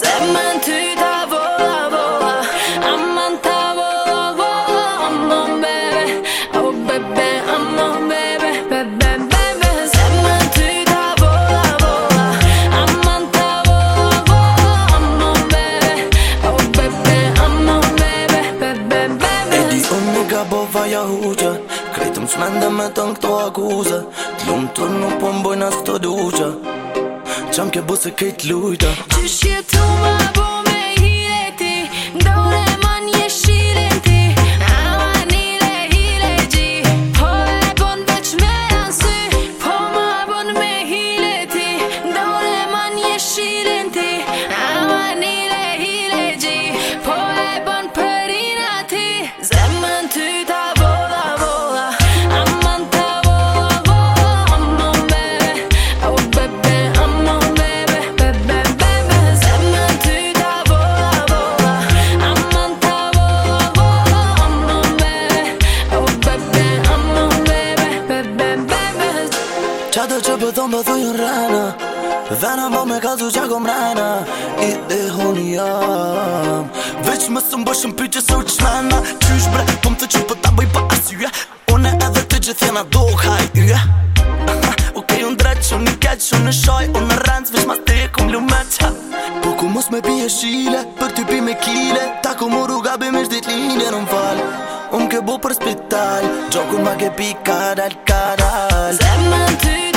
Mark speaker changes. Speaker 1: Zemën ty ta vola vola, amanta vola vola, amon bebe, oh, bebe, amon bebe, bebe, bebe Zemën ty ta vola vola,
Speaker 2: amanta vola vola, amon bebe, oh, bebe, amon bebe, bebe, bebe Edi unë nga bova ja huqë, krejtëm s'mendëm e të nkëtoa kuze, të lumë të nupëm po bojnë ashtë të duqë Qam kjo bose kejt lujta Qështë jetu ma bo
Speaker 1: me hire ti Ndore
Speaker 2: Qa të që pëthon pëthu ju në rena Vena më me kazu që akom rena I dhe hun jam Veç më së mbësh në pyqe së u që Qysh bre, po të që pëta po bëj pa asyja Une edhe të që thjena do haj yeah. uh -huh. unë dreq, unë i keq, unë në shoj Unë në rendz, veç ma të e kum lu Po ku mos me pije shile, për ty pi me kile Ta ku mu rruga bimish dit linje në falë Unë ke bu për spital Gjokun ma ke pi karal karal Se më ty